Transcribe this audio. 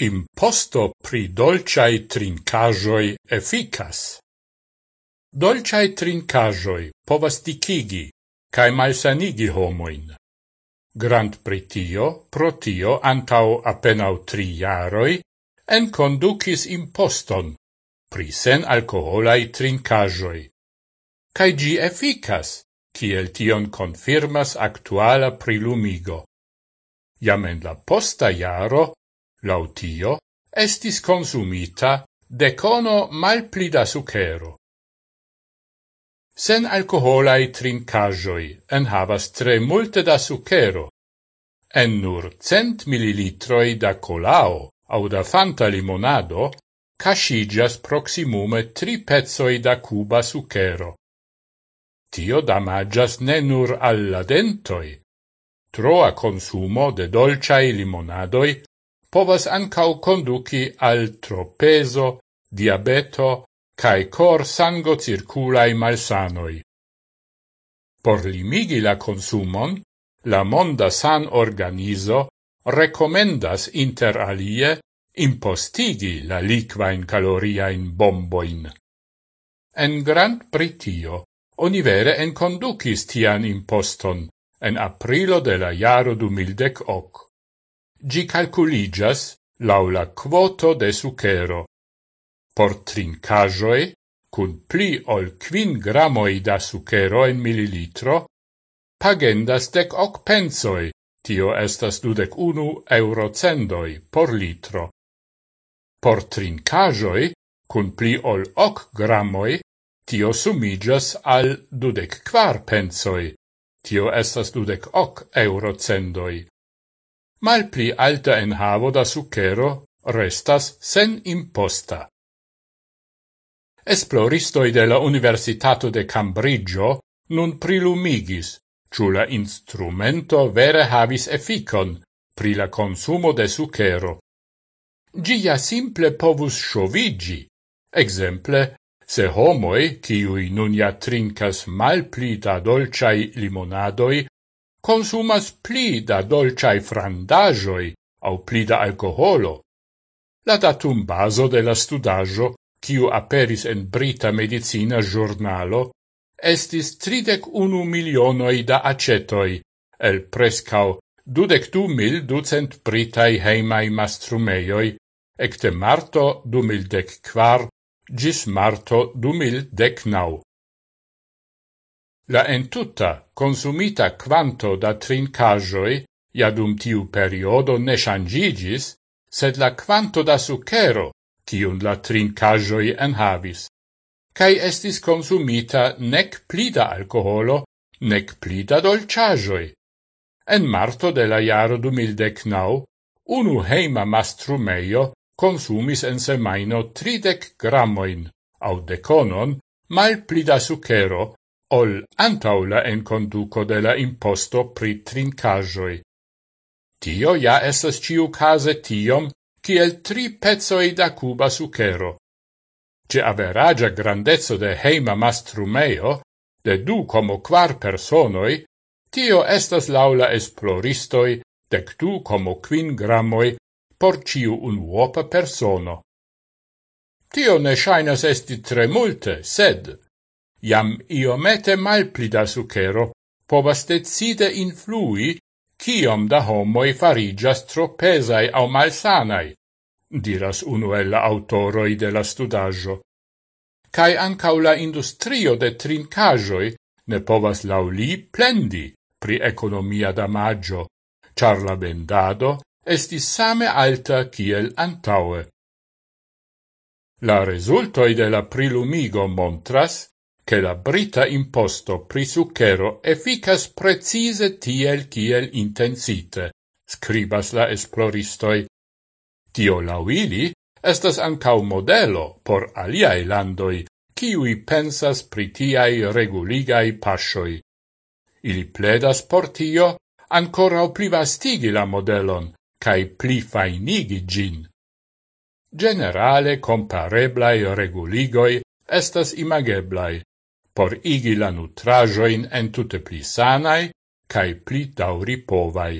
Imposto pri dolciai trincajoi efficas. Dolciai trincajoi povas dicigi, cae malsanigi homoin. Grand pritio, protio, antau apenau tri jaroi, en conducis imposton pri sen alcoholai trincajoi. Cae gi efficas, kiel tion confirmas actuala prilumigo. Jam en la posta jaro Lautio estis consumita decono malpli da sucero. Sen alcoholai trincajoi en havas tre multe da sucero, en nur cent mililitroi da colao au da fanta limonado, casigias proximume tri pezzoi da cuba sucero. Tio damagias ne nur alla dentoi. Troa consumo de dolciai limonadoi povas ancau conduci al tropezo, diabeto, cae cor sango circulae malsanoi. Por limigi la consumon, la Monda San Organizo recomendas inter alie impostigi la liquain caloriain bomboin. En Grand Britio, oni vere enconducis tian imposton en aprilo de la jaro du mildec hoc. Gi calculigas laula quoto de sucero. Por trincajoe, cun pli ol quin gramoi da sucero en mililitro, pagendas dec hoc pensoi, tio estas dudec unu eurocendoi por litro. Por trincajoi, cun pli ol hoc gramoi, tio sumigas al dudec quar pensoi, tio estas dudec hoc eurocendoi malpli alta enhavo da sucero restas sen imposta. Esploristoi de la Universitato de Cambridgeo nun prilumigis, ciù la instrumento vere havis efficon pri la consumo de sucero. Gia simple povus sciovigi, exemple, se homoi, ciui nun ja trincas malpli da dolciai limonadoi, consumas pli da dolciai frandagioi au pli da alcoholo. La datum baso de la studaggio, quiu aperis en Brita Medicina Giornalo, estis tridec unu milionoi da acetoi, el prescau dudectu mil ducent Britai heimai mastrumeioi, ecte marto du mil dec quar, gis marto du mil dec nau. La entuta consumita quanto da trincajoi iadum tiu periodo ne changigis, sed la quanto da sucero, cium la trincajoi enhavis. Cai estis consumita nec plida alcoholo, nec plida dolciajoi. En marto de la jaro 2019, unu heima mastrumeio consumis en semaino tridec grammoin, au deconon, mal plida sucero, ol antaula la enconduco de la imposto pri trincajoi. Tio ja estas ciu case tiom, kiel tri pezzoi da cuba sucero. Ce averagia grandezzo de heima mastrumeo, de du como quar personoi, tio estas laula esploristoi dec du como quin grammoi por ciu unuopa persono. Tio ne shainas esti tre multe, sed iam iomete malpli da sucero povas decide influi kiom da homoi farigias tropesai au malsanai, diras unu el autoroi de la studaggio. Cai ancau la industrio de trincajoi ne povas lauli plendi pri economia damaggio, char la vendado estis same alta kiel antaue. La resultoi de la prilumigo montras che la brita imposto pri sucero efficas precise tiel kiel intensite, scribas la esploristoi. Tio lauili estas ancau modelo por aliae landoi, kiui pensas pri tiai reguligai pasioi. Ili pledas por tio ancorau plivastigi la modelon, cae pli fainigi gin. Generale compareblai reguligoi estas imageblai, por igi la nutrajoin entute pli sanai cae pli dauri povai.